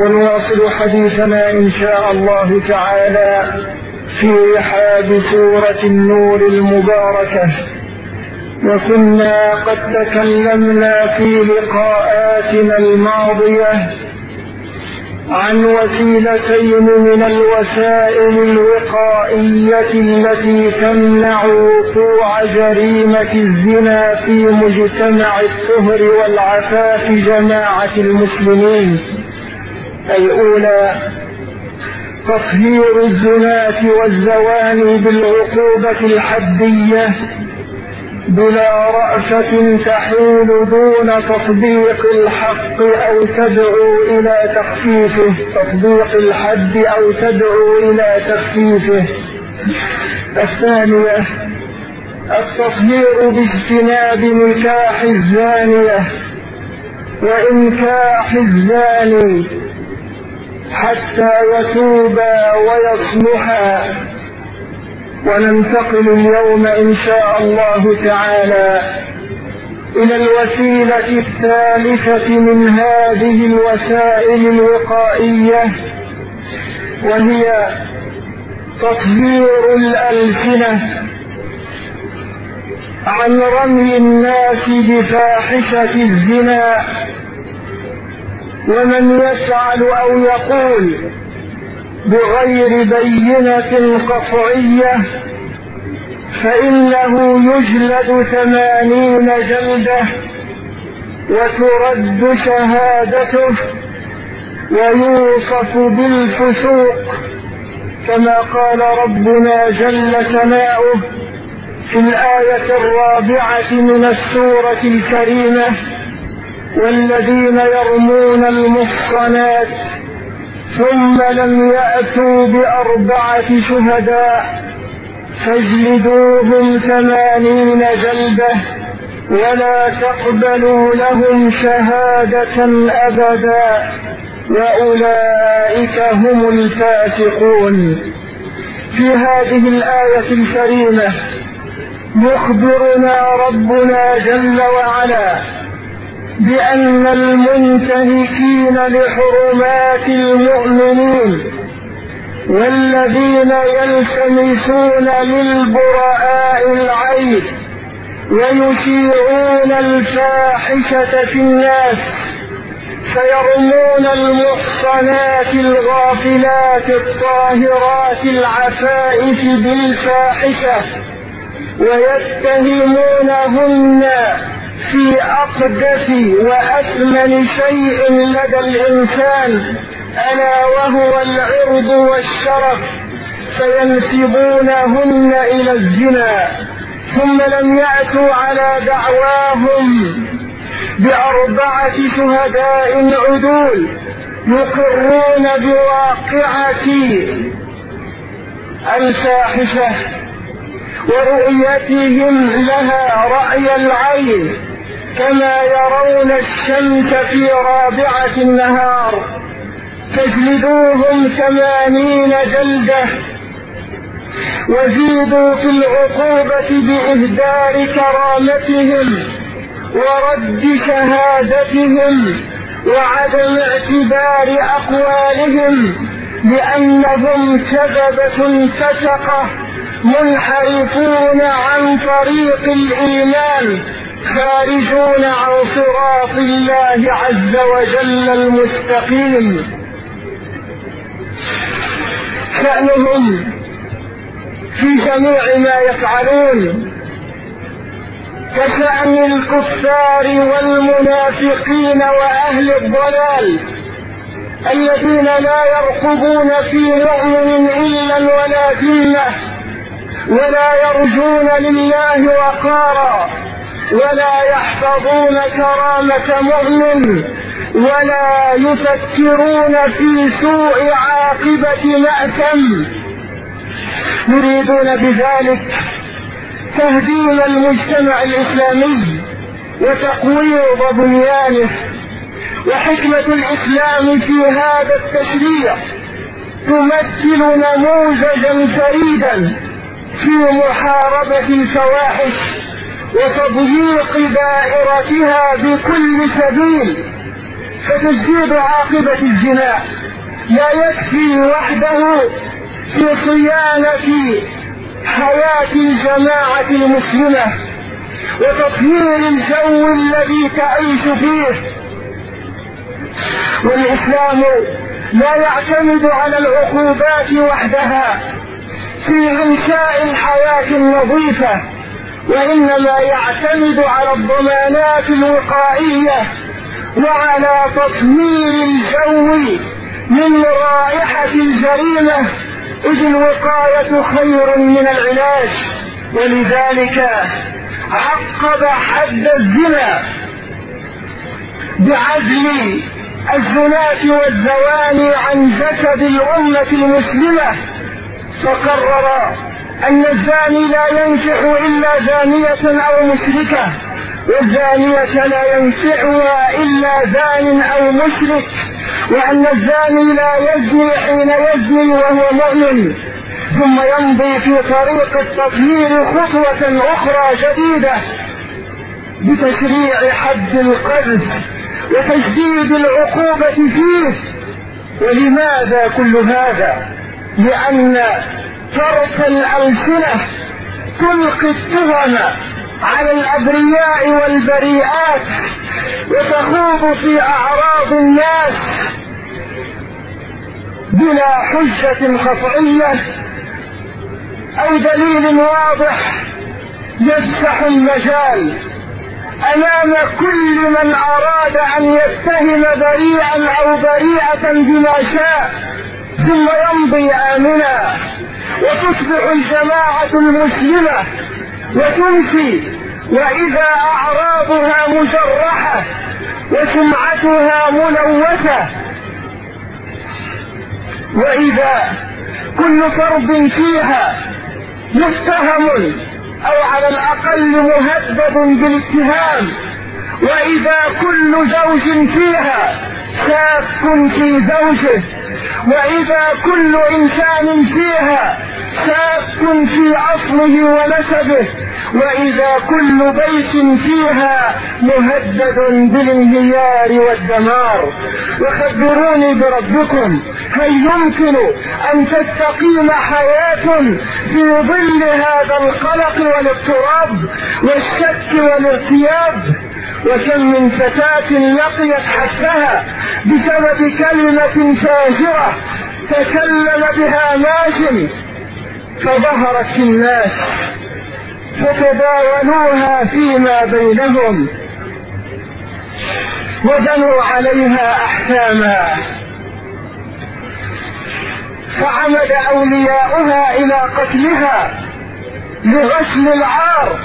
ونواصل حديثنا إن شاء الله تعالى في رحاب سورة النور المباركة. وكنا قد تكلمنا في لقاءاتنا الماضية عن وسيلتين من الوسائل الوقائية التي تمنع وقوع جريمة الزنا في مجتمع الطهر والعفاف جماعة المسلمين. الأولى تطهير الزناة والزواني بالعقوبة الحدية بلا رأفة تحول دون تطبيق الحق أو تدعو إلى تخفيفه. تطبيق الحد أو تدعو إلى تخفيفه. الثانية التطهير باجتناب نكاح الزانية. وإنكاح الزاني حتى يتوبا ويصلحا. وننتقل اليوم إن شاء الله تعالى إلى الوسيلة الثالثة من هذه الوسائل الوقائية وهي تطهير الألسنة عن رمي الناس بفاحشة الزنا. ومن يفعل أو يقول بغير بينة قطعية فإنه يجلد ثمانين جلدة وترد شهادته ويوصف بالفسوق كما قال ربنا جل ثناؤه في الآية الرابعة من السورة الكريمة والذين يرمون المحصنات ثم لم يأتوا بأربعة شهداء فاجلدوهم ثمانين جلدة ولا تقبلوا لهم شهادة أبدا وأولئك هم الفاسقون. في هذه الآية الكريمة يخبرنا ربنا جل وعلا بأن المنتهكين لحرمات المؤمنين والذين يلتمسون للبراء العيب ويشيعون الفاحشة في الناس فيرمون المحصنات الغافلات الطاهرات العفائف بالفاحشة ويتهمونهن في أقدس وأثمن شيء لدى الإنسان ألا وهو العرض والشرف فينسبونهن إلى الزنا ثم لم يأتوا على دعواهم. بأربعة شهداء عدول يقرون بواقعة الفاحشة ورؤيتهم لها رأي العين. كما يرون الشمس في رابعة النهار. فاجلدوهم ثمانين جلدة وزيدوا في العقوبة بإهدار كرامتهم ورد شهادتهم وعدم اعتبار أقوالهم لأنهم كذبة فسقة منحرفون عن طريق الإيمان. خارجون عن صراط الله عز وجل المستقيم. شأنهم في جميع ما يفعلون. كشأن الكفار والمنافقين وأهل الضلال الذين لا يرقبون في مؤمن إلا ولا ذمة ولا يرجون لله وقارا. ولا يحفظون كرامة مؤمن ولا يفكرون في سوء عاقبة مأتم يريدون بذلك تهديم المجتمع الإسلامي وتقويض بنيانه وحكمة الإسلام في هذا التشريع تمثل نموذجا فريدا في محاربة الفواحش وتضييق دائرتها بكل سبيل فتجديد عاقبة الزنا. لا يكفي وحده في صيانة حياة الجماعة المسلمة وتطهير الجو الذي تعيش فيه. والإسلام لا يعتمد على العقوبات وحدها في إنشاء الحياة النظيفة. وإنما يعتمد على الضمانات الوقائية وعلى تطهير الجو من رائحة الجريمة إذ الوقاية خير من العلاج. ولذلك عقب حد الزنا بعزل الزناة والزواني عن جسد الأمة المسلمة فقرر أن الزاني لا ينكح إلا زانية أو مشركة والزانية لا ينفعها إلا زان أو مشرك وأن الزاني لا يزني حين يزني وهو مؤمن ثم يمضي في طريق التطهير خطوة أخرى جديدة بتشريع حد القذف وتجديد العقوبة فيه ولماذا كل هذا؟ لأن ترك الألسنة تلقي التهم على الأبرياء والبريئات وتخوض في أعراض الناس بلا حجة قطعية أو دليل واضح يفتح المجال أمام كل من أراد أن يتهم بريئا أو بريئة بما شاء. ثم يمضي آمنا وتصبح الجماعة المسلمة وتمشي وإذا أعراضها مجرحة وسمعتها ملوثة. وإذا كل فرد فيها متهم أو على الأقل مهدد بالاتهام وإذا كل زوج فيها شاك في زوجه. وإذا كل إنسان فيها شاك في أصله ونسبه وإذا كل بيت فيها مهدد بالانهيار والدمار. وخبروني بربكم هل يمكن أن تستقيم حياة في ظل هذا القلق والاضطراب والشك والارتياب وكم من فتاة لقيت حتها بسبب كلمة فاجرة تكلم بها ماج فظهرت الناس فتداولوها فيما بينهم وبنوا عليها أحكاما فعمد أولياؤها إلى قتلها لغسل العار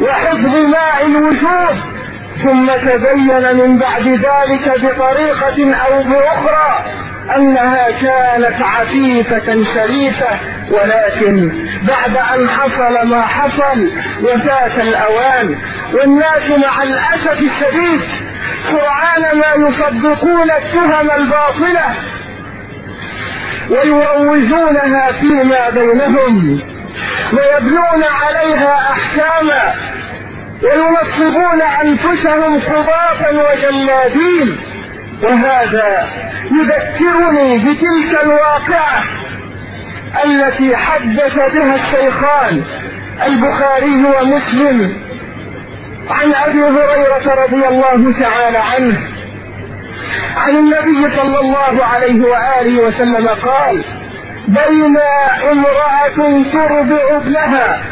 وحفظ ماء الوجود ثم تبين من بعد ذلك بطريقة أو بأخرى أنها كانت عفيفة شريفة ولكن بعد أن حصل ما حصل وفات الأوان. والناس مع الأسف الشديد سرعان ما يصدقون التهم الباطلة ويروجونها فيما بينهم ويبنون عليها أحكاما وينصبون أنفسهم قضاة وجلادين وهذا يذكرني بتلك الواقعة التي حدث بها الشيخان البخاري ومسلم عن أبي هريرة رضي الله تعالى عنه. عن النبي صلى الله عليه وآله وسلم قال بين امرأة ترضع ابنها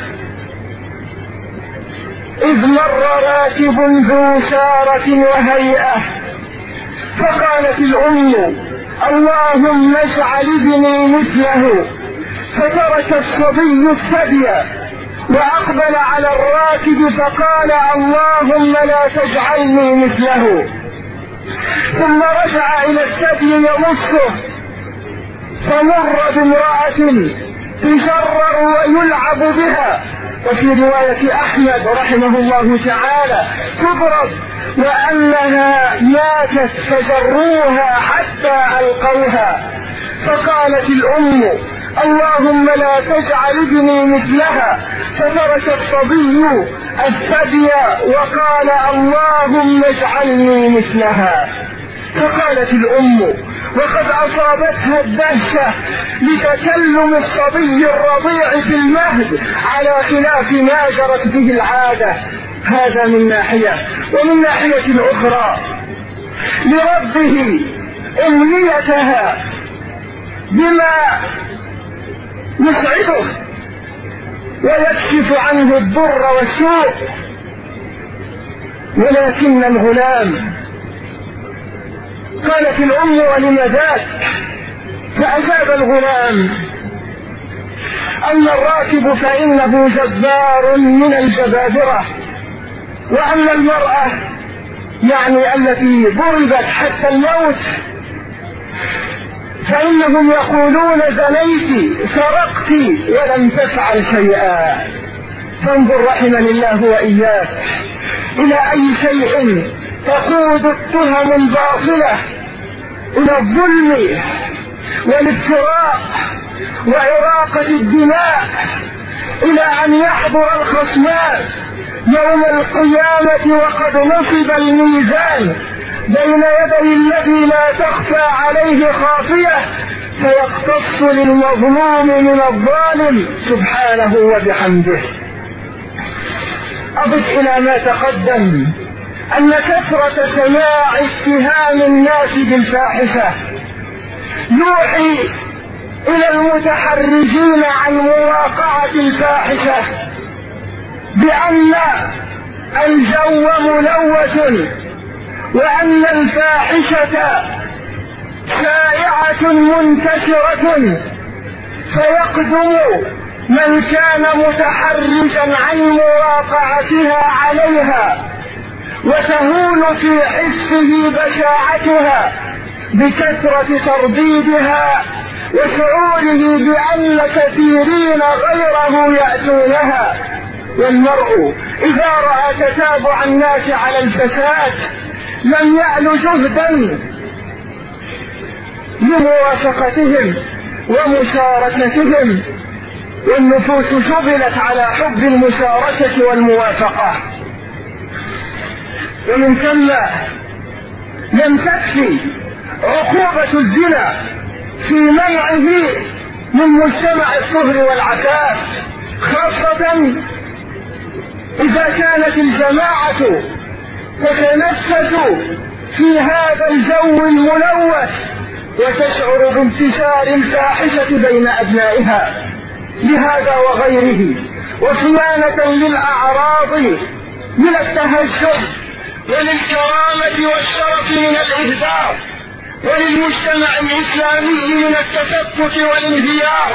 إذ مر راكب ذو سارة وهيئة فقالت الأم اللهم اجعل ابني مثله فترك الصبي الثدي وأقبل على الراكب فقال اللهم لا تجعلني مثله. ثم رجع إلى الثدي يمصه فمر بامرأة تجرر ويلعب بها. وفي رواية أحمد رحمه الله تعالى تضرب وأنها ماتت فجروها حتى ألقوها. فقالت الأم اللهم لا تجعل ابني مثلها. فترك الصبي الثدي وقال اللهم اجعلني مثلها. فقالت الأم وقد أصابتها الدهشة لتكلم الصبي الرضيع في المهد على خلاف ما جرت به العادة. هذا من ناحية ومن ناحية أخرى لربه أمنيتها بما يسعده ويكشف عنه الضر والسوء ولكن الغلام قالت الأم ولم ذاك فأجاب الغلام أما الراكب فإنه جبار من الجبابرة. وأما المرأة يعني التي ضربت حتى الموت فإنهم يقولون زنيت سرقت ولم تفعل شيئا. فانظر رحمني الله وإياك إلى أي شيء تقود التهم الباطلة إلى الظلم والافتراء وإراقة الدماء إلى أن يحضر الخصمان يوم القيامة وقد نصب الميزان بين يدي الذي لا تخفى عليه خافية فيقتص للمظلوم من الظالم سبحانه وبحمده. أضف إلى ما تقدم. أن كثرة سماع اتهام الناس بالفاحشة. يوحي إلى المتحرجين عن مواقعة الفاحشة بأن الجو ملوث وأن الفاحشة شائعة منتشرة فيقدم من كان متحرجا عن مواقعتها عليها وتهون في حسه بشاعتها بكثرة ترديدها وشعوره بأن كثيرين غيره يأتونها. والمرء إذا رأى تتابع الناس على الفساد لم يأل جهدا لموافقتهم ومشاركتهم والنفوس شغلت على حب المشاركة والموافقة. ومن ثم لم تكفي عقوبة الزنا في منعه من مجتمع الطهر والعفاف خاصة إذا كانت الجماعة تتنفس في هذا الجو الملوث وتشعر بانتشار الفاحشة بين أبنائها لهذا وغيره وصيانة للأعراض من التهجر وللكرامة والشرف من الإهدار وللمجتمع الإسلامي من التفتت والانهيار.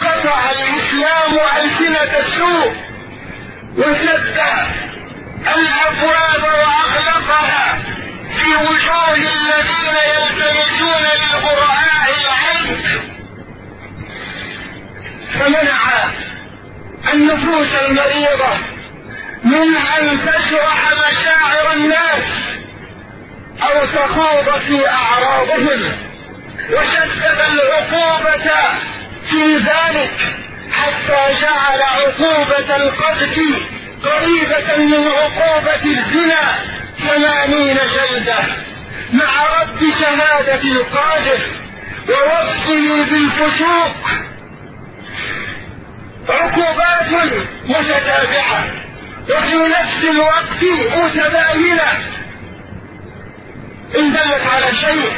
قطع الإسلام ألسنة السوء وسد الأبواب وأغلقها في وجوه الذين يلتمسون للقرآن العلم فمنع النفوس المريضة من أن تشرح مشاعر الناس أو تخوض في أعراضهم وشدد العقوبة في ذلك حتى جعل عقوبة القذف قريبة من عقوبة الزنا ثمانين جلدة مع رد شهادة القاذف ووصفه بالفسوق. عقوبات متتابعة. وفي نفس الوقت متباينة. إن دلت على شيء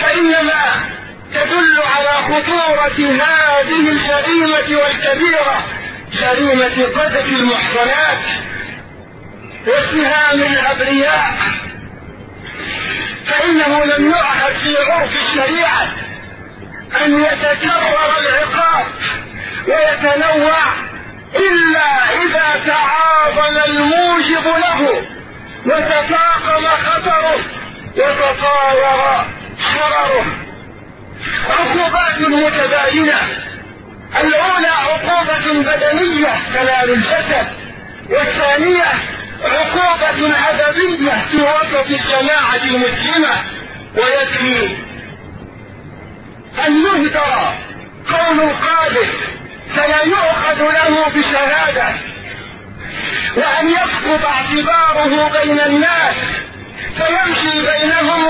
فإنما تدل على خطورة هذه الجريمة والكبيرة جريمة قذف المحصنات واتهام الأبرياء. فإنه لم يعهد في عرف الشريعة أن يتكرر العقاب ويتنوع إلا إذا تعاظم الموجب له وتفاقم خطره وتطاير شرره. عقوبات متباينة. الأولى عقوبة بدنية كلام الجسد. والثانية عقوبة أدبية في وسط الجماعة المسلمة. ويكفي أن يهدر قول القاذف فلا يؤخذ له بشهادة وأن يسقط اعتباره بين الناس فيمشي بينهم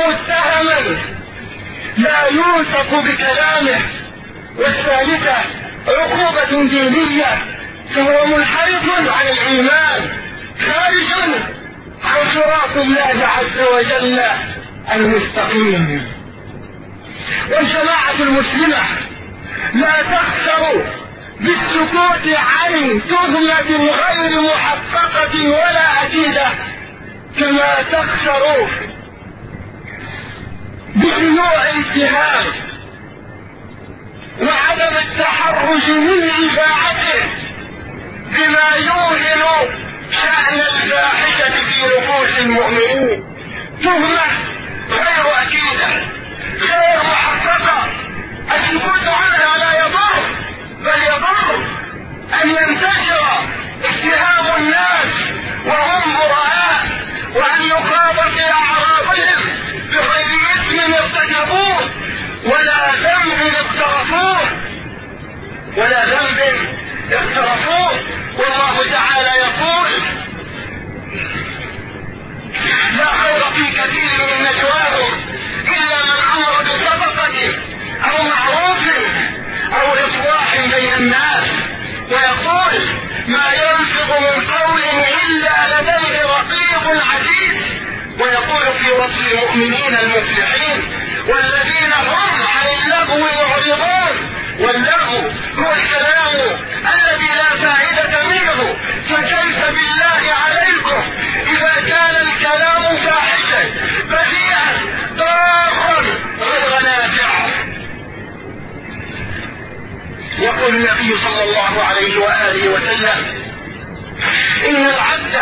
يوثق بكلامه. والثالثة عقوبة دينية فهو منحرف عن الإيمان خارج عن صراط الله عز وجل المستقيم. والجماعة المسلمة لا تخسر بالسكوت عن تهمة غير محققة ولا أكيدة كما تخسر بشيوع الاتهام وعدم التحرج من إذاعته بما يوهن شأن الفاحشة في نفوس المؤمنين. تهمة غير أكيدة غير أن ينتشر اتهام الناس وهم براء وأن يخاض في أعراضهم بغير اسم ارتكبوه ولا ذنب اقترفوه ولا ذنب اقترفوه والله تعالى يقول لا خير في كثير من نجواهم إلا من أمر بصدقة أو معروف أو إصلاح بين الناس. ويقول ما ينفق من قول إلا لديه رقيب عزيز. ويقول في وصف المؤمنين المفلحين والذين هم عن اللغو معرضون واللغو هو الكلام الذي لا فائدة منه. فكيف بالله عليكم إذا كان الكلام فاحشا بديعا ضارا غير نافع يقول النبي صلى الله عليه وآله وسلم إن العبد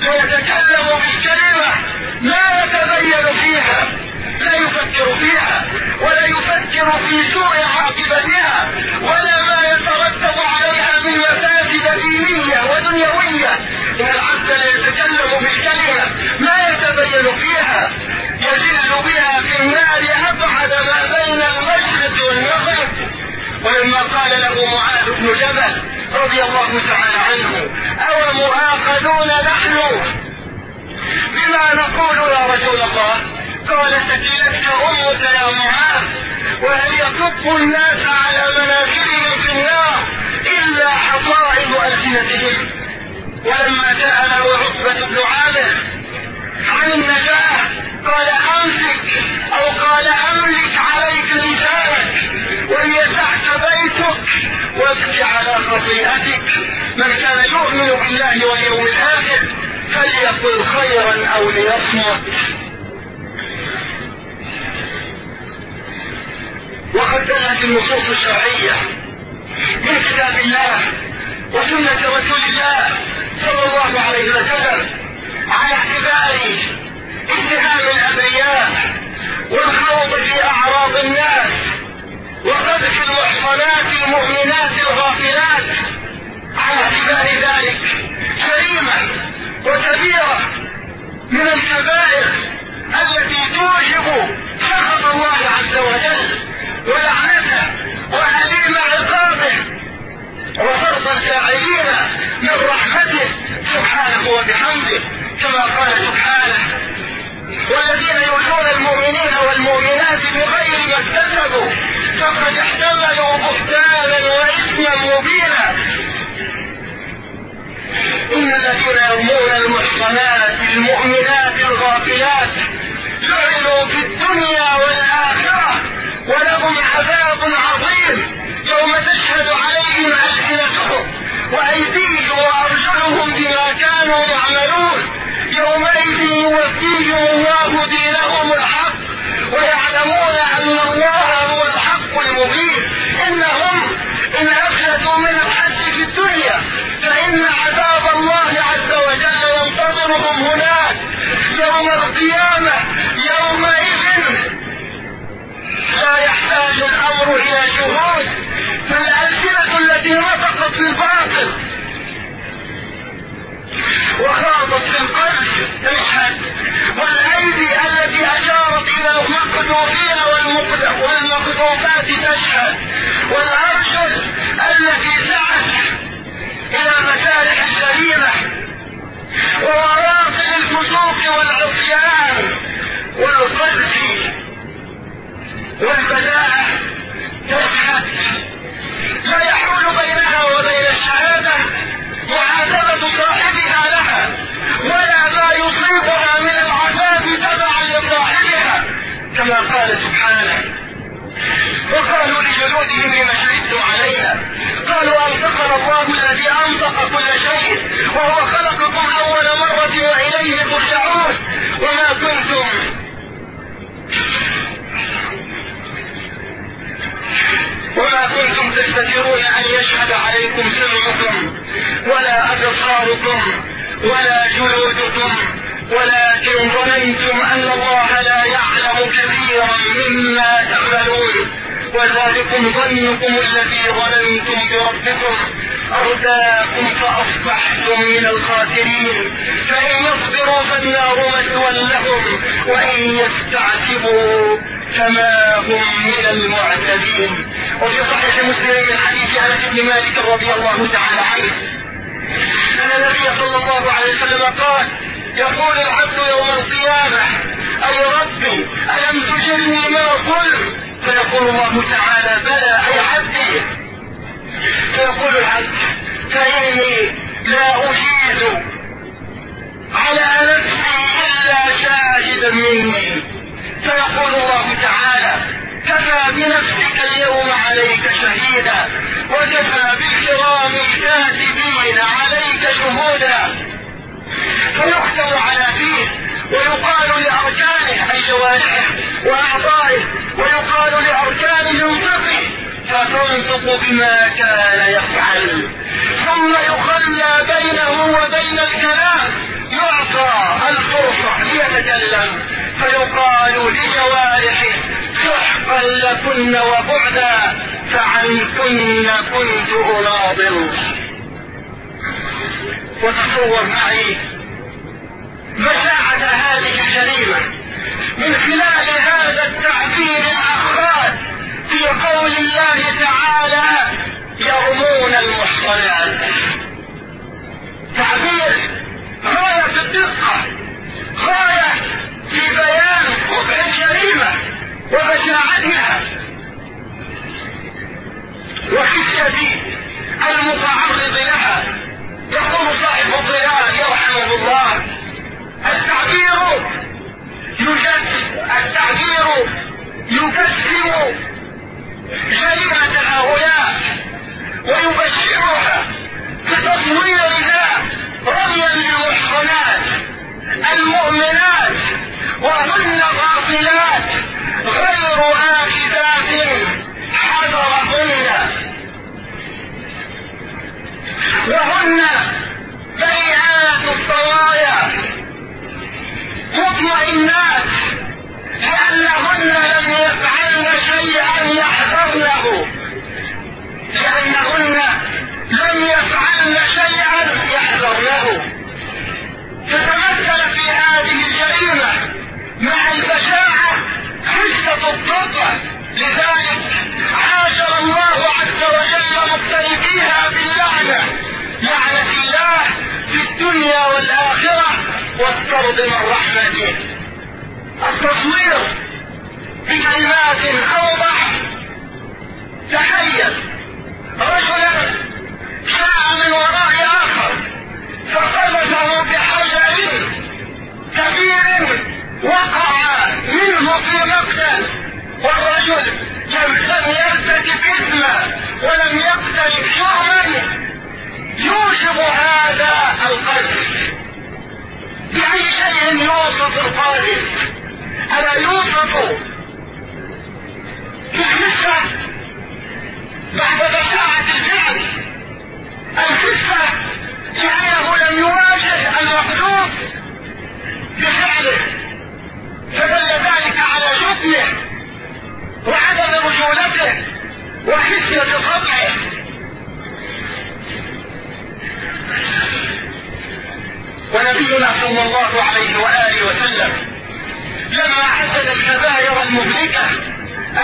ليتكلم بالكلمة لا يتبين فيها لا يفكر فيها ولا يفكر في سوء عاقبتها ولا ما يترتب عليها من مفاسد دينية ودنيوية. إن العبد ليتكلم بالكلمة ما يتبين فيها يزل بها في النار أبعد ما بين المشرق والمغرب. ولما قال له معاذ بن جبل رضي الله تعالى عنه أو مؤاخذون نحن؟ بما نقول يا رسول الله قال ثكلتك أمك يا معاذ وهل يكب الناس على مناخرهم في النار إلا حصائد ألسنتهم. ولما جاء له عتبة بن عامر عن النجاة قال امسك أو قال أملك عليك لسانك وليسعك بيتك وابكي على خطيئتك. من كان يؤمن بالله واليوم الآخر فليقل خيرا أو ليصمت. وقد دلت النصوص الشرعية من كتاب الله وسنة رسول الله صلى الله عليه وسلم على اعتبار اتهام الأبرياء والخوض في أعراض الناس وقذف المحصنات المؤمنات الغافلات على اعتبار ذلك جريمة وكبيرة من الكبائر التي توجب سخط الله عز وجل ولعنته وأليم عقابه وفرض الفاعلين من رحمته سبحانه وبحمده كما قال سبحانه والذين يؤذون المؤمنين والمؤمنات بغير ما اكتسبوا فقد احتملوا بهتانا وإثما مبينا. إن الذين يرمون المحصنات المؤمنات الغافلات لعنوا في الدنيا والآخرة ولهم عذاب عظيم يوم تشهد عليهم ألسنتهم. وأيديهم وأرجلهم بما كانوا يعملون. يومئذ يوفيهم الله دينهم الحق ويعلمون أن الله هو الحق المبين. القلب تشهد والأيدي التي أشارت إلى المقذوفين والمقذوفات تشهد. والأرجل التي سعت إلى مسارح الجريمه ومراقب الفسوق والعصيان والقذف والبداءة تشهد. لا يحول بينها وبين الشهادة معاتبة صاحبها لها. ولا ما يصيبها من العذاب تبعا لصاحبها. كما قال سبحانه وقالوا لجلودهم لما شهدتم علينا قالوا أنطقنا الله الذي أنطق كل شيء وهو خلقكم أول مرة وإليه ترجعون. وما كنتم وما كنتم تستترون أن يشهد عليكم سمعكم ولا أبصاركم. ولا جلودكم ولكن ظننتم أن الله لا يعلم كثيرا مما تعملون وذلكم ظنكم الذي ظننتم بربكم أرداكم فأصبحتم من الخاسرين فإن يصبروا فالنار مثوى لهم وإن يستعتبوا فما هم من المعتدين وفي صحيح مسلم من حديث أنس بن مالك رضي الله تعالى عنه أن النبي صلى الله عليه وسلم قال يقول العبد يوم القيامة أي ربي ألم تجرني ما قلت؟ فيقول الله تعالى بلى أي عبدي. فيقول العبد فإني لا أجيز على نفسي إلا شاهدا مني. فيقول الله تعالى كفى بنفسك اليوم عليك شهيدا وكفى بالكرام الكاتبين عليك شهودا. فيختم على فيه ويقال لأركانه أي جوارحه وأعضائه ويقال لأركانه انطقي فتنطق بما كان يفعل ثم يخلى بينه وبين الكلام يعطى الفرصة ليتكلم فيقال لجوارحه سحقا لكن وبعدا فعنكن كنت أناضل وتصور معي بشاعة هذه الجريمة من خلال هذا التعبير الأخراج في قول الله تعالى يرمون المحصنات. تعبير غاية في الدقة غاية في بيان وقع الجريمة. وبشاعتها وخشية المتعرض لها. يقول صاحب الظلال يرحمه الله التعبير يجسم التعبير يجسم جريمة هؤلاء ويبشرها بتصويرها رميا للمحصنات وهن بريئات الطوايا مطمئنات لأنهن لم يفعلن شيئا يحذرنه لأنهن لم يفعلن شيئا يحذرنه تتمثل في هذه الجريمة مع البشاعة حسة الضبط. لذلك عاشر الله عز وجل مختلفيها باللعنة. لعنة الله في الدنيا والآخرة والطرد من رحمته. التصوير بكلمات أوضح. تخيل رجلا جاء من وراء آخر فقذفه بحجر كبير وقع منه في مقتل. والرجل لم يرتكب اثما ولم يقترب جرما يوجب هذا القذف بأي شيء يوصف القاذف ألا يوصف بالخفة بعد بشاعة الفعل. الخفة لأنه لم يواجه المقلوب بفعله. فدل ذلك على جبنه وعدم رجولته وحسنة طبعه. ونبينا صلى الله عليه وآله وسلم لما عدد الكبائر المهلكة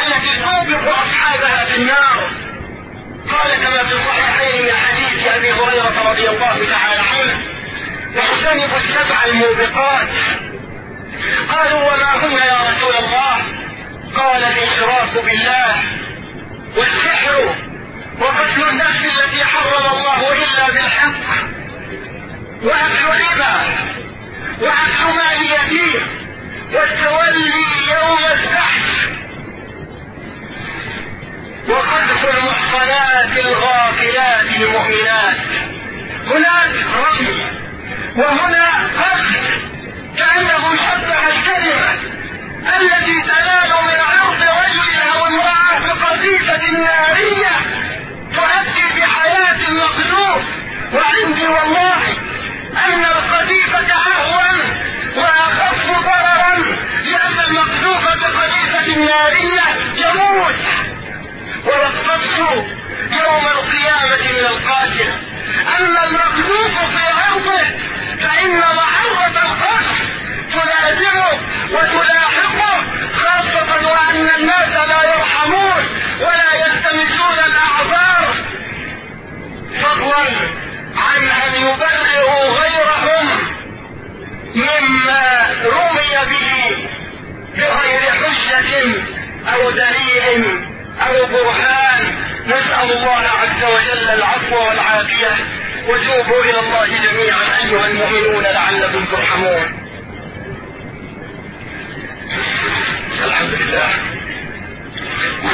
التي توبق أصحابها في النار. قال كما في الصحيحين من حديث أبي هريرة رضي الله تعالى عنه واجتنبوا السبع الموبقات قالوا وما هن يا رسول الله؟ قال والشرك بالله والسحر وقتل النفس التي حرم الله إلا بالحق. وأكل الربا وأكل مال يتيم. والتولي يوم الزحف. وقذف المحصنات الغافلات المؤمنات. هناك رمي. وهنا وعندي والله أن القذيفة اهون وأخف ضررا لأن المقذوف بقذيفة نارية يموت. ويقتص يوم القيامة من القاتل. أما المقذوف في عرضه فإن معرة القصر تلازمه وتلاحقه خاصة وأن الناس لا يرحمون ولا يلتمسون الأعذار. فضلا عن أن يبرئوا غيرهم مما رمي به بغير حجة أو دليل أو برهان. نسأل الله عز وجل العفو والعافية. وتوبوا إلى الله جميعا أيها المؤمنون لعلكم ترحمون. الحمد لله.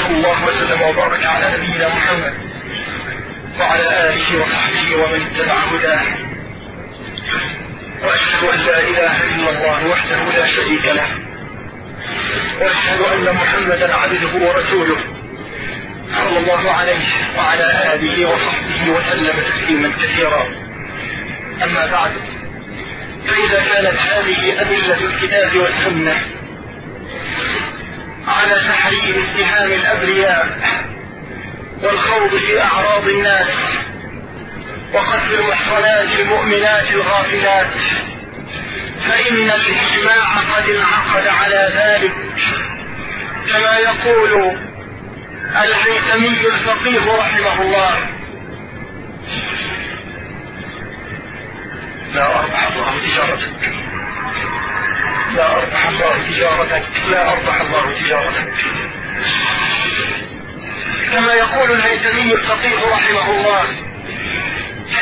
صلى الله وسلم وبارك على نبينا محمد. وعلى آله وصحبه ومن اتبع هداه. وأشهد أن لا إله إلا الله وحده لا شريك له. وأشهد أن محمدا عبده ورسوله. صلى الله عليه وعلى آله وصحبه وسلم تسليما كثيرا. أما بعد فإذا كانت هذه أدلة الكتاب والسنة على تحريم اتهام الأبرياء والخوض في أعراض الناس وقتل المحصنات المؤمنات الغافلات. فإن الإجماع قد انعقد على ذلك كما يقول الهيثمي الفقيه رحمه الله. لا أربح الله تجارتك. لا أربح الله تجارتك. لا أربح الله تجارتك. كما يقول الهيثمي الفقيه رحمه الله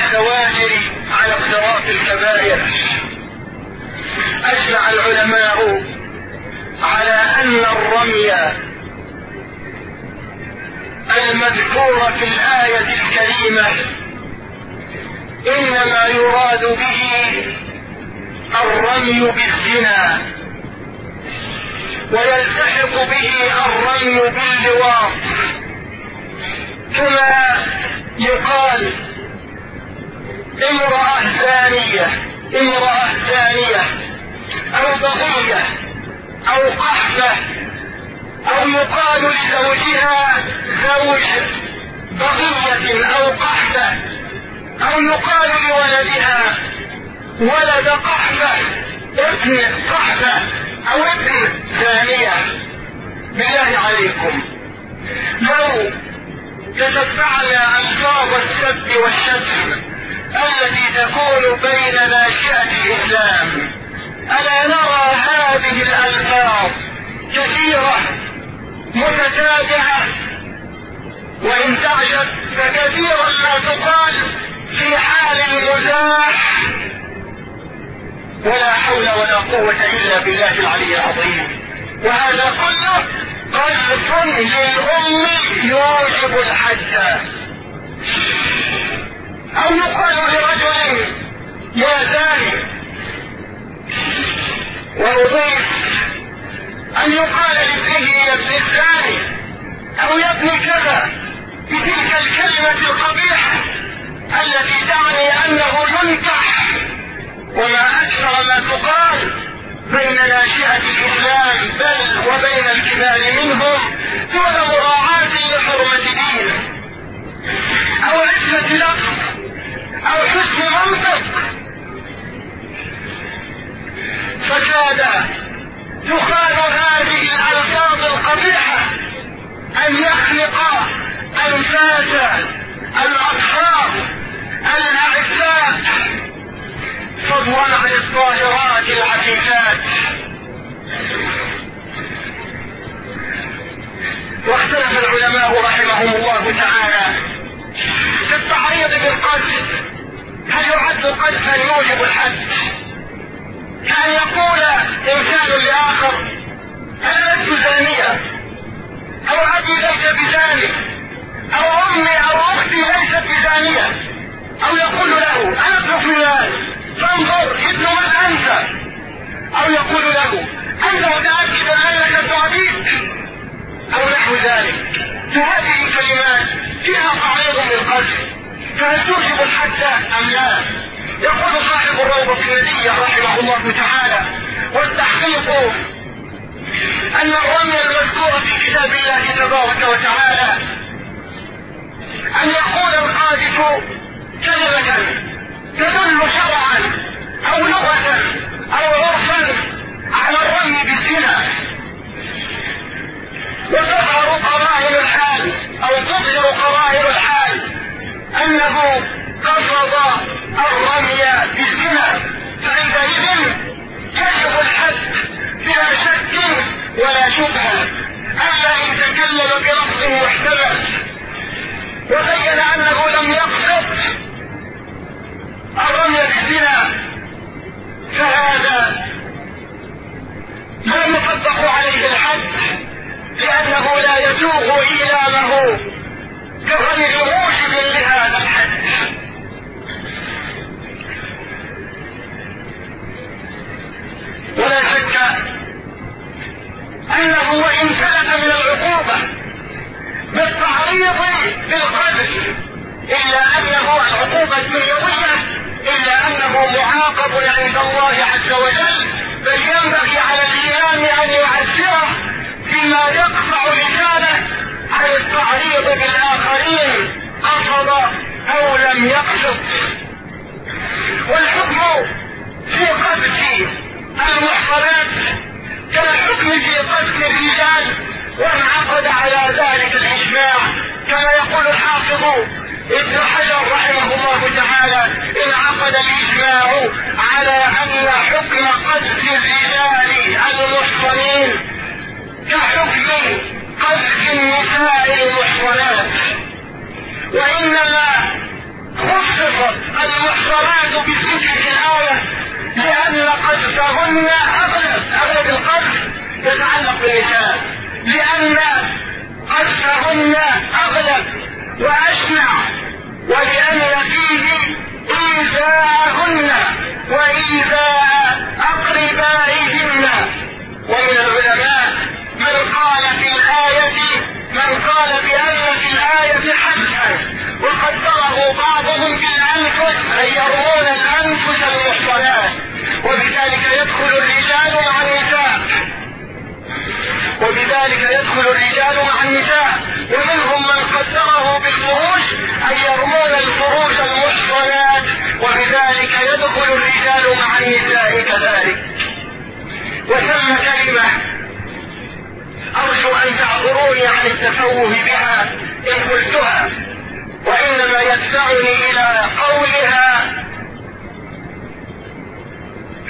الزواجر على اقتراف الكبائر. أجمع العلماء على أن الرمي المذكور في الآية الكريمة إنما يراد به الرمي بالزنا ويلتحق به الرمي باللواط. كما يقال امرأة زانية امرأة زانية أو بغية أو قحفة أو يقال لزوجها زوج بقية أو قحفة أو يقال لولدها ولد قحفة ابن قحفة أو ابن ثانية. بالله عليكم. لو تتبعنا الفاظ السب والشتم التي تكون بين ناشئة الإسلام. ألا نرى هذه الألفاظ كثيرة متتابعة وإن تعجب فكثيرا ما تقال في حال المزاح. ولا حول ولا قوة إلا بالله العلي العظيم. وهذا كله قذف للأم يوجب الحد أو يقال لرجل يا زاني. وأضيف أن يقال لابنه يا ابن الزاني. أو يا ابن كذا. بتلك الكلمة القبيحة التي تعني أنه ينكح. وما أكثر ما تقال بين ناشئة الإسلام بل وبين الكبار منهم دون مراعاة لحرمة دين. أو عزة لفظ أو حسن منطق. فكاد يقال هذه الألفاظ القبيحة أن يخلق أنفاس الأطفال الأعزاء. فضلا عن الطاهرات العفيفات واختلف العلماء رحمهم الله تعالى في التعريض بالقذف هل يعد قذفا يوجب الحد؟ كأن يقول إنسان لآخر أنا لست زانية. أو أبي ليس بزاني. أو أمي أو أختي ليست بزانية. أو يقول له أنا ابن فلان. فانظر ابن من أنت. أو يقول له أنت متأكد أنك ابن أو نحو ذلك. فهذه الكلمات فيها تعريض للقذف فهل توجب الحد أم لا؟ يقول صاحب الروضة الندية رحمه الله تعالى والتحقيق أن الرمي المذكور في كتاب الله تبارك وتعالى أن يقول القاذف كلمة تدل شرعا أو لغة أو عرفا على الرمي بالزنا. وتظهر قرائن الحال أو تظهر قرائن الحال أنه قصد الرمي بالزنا. فعندئذ كشف الحد بلا شك ولا شبهة. ألا إن تكلم بلفظ محتمل. وبين أنه لم يقصد الرمي بالزنا فهذا لا يطبق عليه الحد لأنه لا يسوغ إيلامه بغير موجب لهذا الحد. ولا شك أنه وإن سلك من العقوبة بالتعريض بالقذف إلا انه العقوبه الدنيويه إلا أنه معاقب عند الله عز وجل بل ينبغي على الامام أن يعزره بما يقطع لسانه عن التعريض بالآخرين قصد أو لم يقصد. والحكم في قذف المحصنات كالحكم في قذف الرجال وانعقد على ذلك الإجماع كما يقول الحافظ ابن حجر رحمه الله تعالى انعقد الإجماع على أن حكم قذف الرجال المحصنين كحكم قذف النساء المحصنات. وإنما خصصت المحصنات في الآية لأن قذفهن أغلب أغلب القذف يتعلق بالنساء. لأن قذفهن أغلب وأشنع ولأن فيه إيذاءهن وإيذاء أقربائهن. ومن العلماء من قال في الآية من قال بأن في الآية حذفا وقدره بعضهم بالأنفس أي يرمون الأنفس المحصنات. وبذلك يدخل الرجال مع النساء. وبذلك يدخل الرجال مع النساء ومنهم من قدره بالفروج أي يرمون الفروج المحصنات وبذلك يدخل الرجال مع النساء كذلك. وثم كلمة أرجو أن تعذروني عن التفوه بها إن قلتها وإنما يدفعني إلى قولها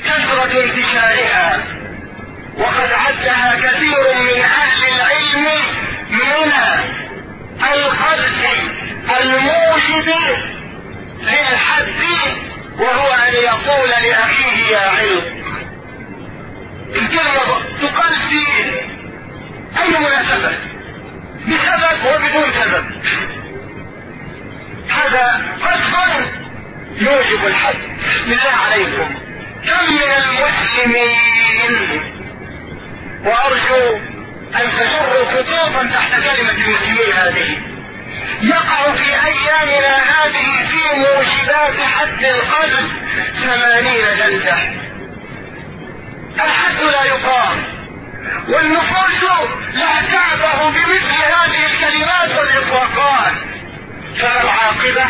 كثرة انتشارها. وقد عدها كثير من أهل العلم من القذف الموجب للحد وهو أن يقول لأخيه يا علم. الكلمة تقال في أي مناسبة؟ بسبب وبدون سبب. هذا قصد يوجب الحد. بالله عليكم. كم من المسلمين وأرجو أن تجروا خطوطا تحت كلمة المسلمين هذه. يقع في أيامنا هذه في موجبات حد القذف ثمانين جلدة. الحد لا يقام. والنفوس لا تعبه بمثل هذه الكلمات والإطلاقات. فالعاقبة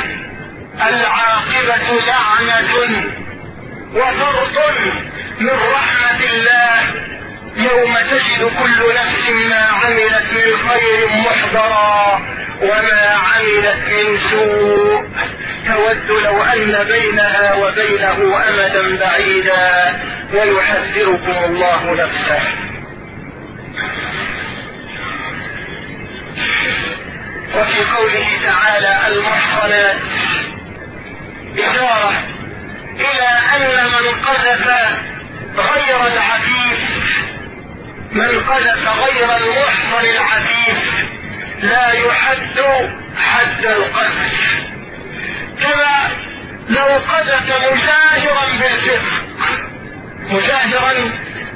العاقبة لعنة وفرط من رحمة الله. يوم تجد كل نفس ما عملت من خير محضرا وما عملت من سوء. تود لو أن بينها وبينه أمدا بعيدا ويحذركم الله نفسه. وفي قوله تعالى المحصنات إشارة إلى أن من قذف غير العفيف من قذف غير المحصن العفيف لا يحد حد القذف. كما لو قذف مجاهرا بالفسق مجاهرا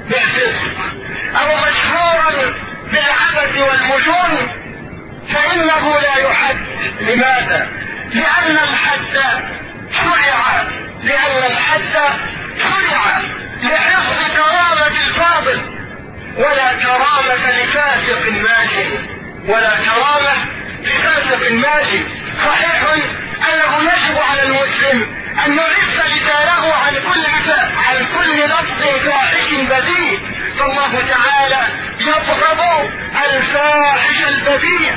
بالفسق أو مشهورا بالعبث والفجور فإنه لا يحد. لماذا؟ لأن الحد شرع. لأن الحد شرع. لحفظ كرامة الفاضل. ولا كرامه لفاسق ماشي ولا كرامه لفاسق ماشي صحيح أنه يجب على المسلم أن يعف لسانه عن كل عن كل لفظ فاحش بذيء فالله تعالى يبغض الفاحش البذيء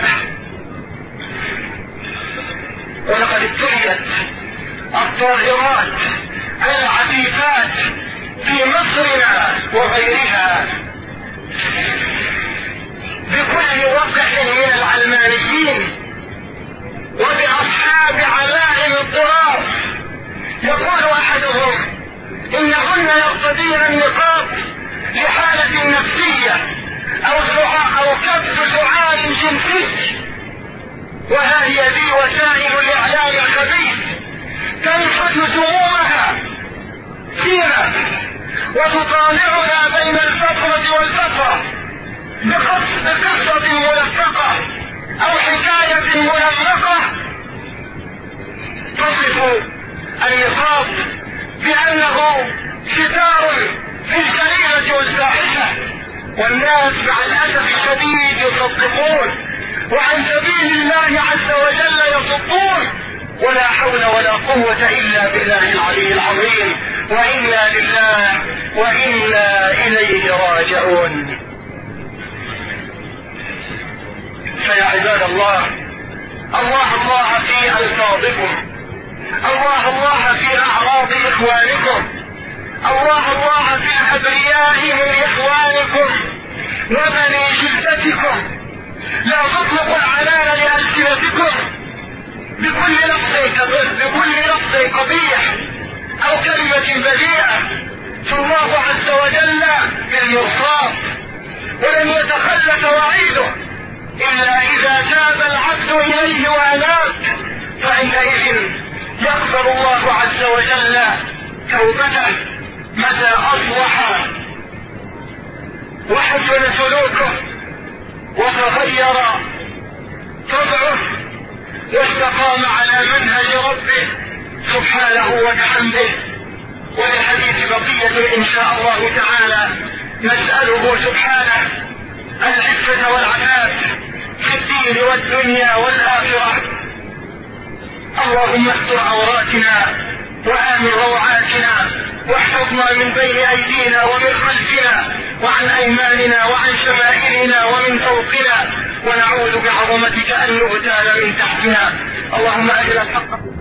ولقد ابتليت الطاهرات العفيفات في مصرنا وغيرها. بكل وقح من العلمانيين وبأصحاب علائم الضرار يقول أحدهم إنهن يرتدين النقاب لحالة نفسية أو أو كبت سعال جنسي. وها هي ذي وسائل الإعلام الخبيث. تنفذ سمومها فينا وتطالعنا بين الفترة والفترة بقصة ملفقة أو حكاية منمقة تصف النقاب بأنه ستار في الجريمة والفاحشة والناس مع الأسف الشديد يصدقون وعن سبيل الله عز وجل يصدون. ولا حول ولا قوة إلا بالله العلي العظيم. وإنا لله وإنا إليه راجعون. فيا عباد الله الله الله في ألفاظكم. الله الله في أعراض إخوانكم. الله الله في أبرياء من إخوانكم وبني جلدتكم. لا تطلقوا العنان لألسنتكم. بكل لفظ بكل لفظ قبيح. أو كلمة بذيئة فالله عز وجل بالمرصاد ولن يتخلف وعيده. إلا إذا تاب العبد إليه وأناب فعندئذ يغفر الله عز وجل توبته متى أصلح. وحسن سلوكه وتغير طبعه واستقام على منهج ربه. سبحانه وبحمده. وللحديث بقية إن شاء الله تعالى. نسأله سبحانه العفة والعفاف في الدين والدنيا والآخرة. اللهم استر عوراتنا وآمن روعاتنا واحفظنا من بين أيدينا ومن خلفنا وعن أيماننا وعن شمائلنا ومن فوقنا. ونعوذ بعظمتك أن نغتال من تحتنا. اللهم أجل الحق.